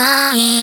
going.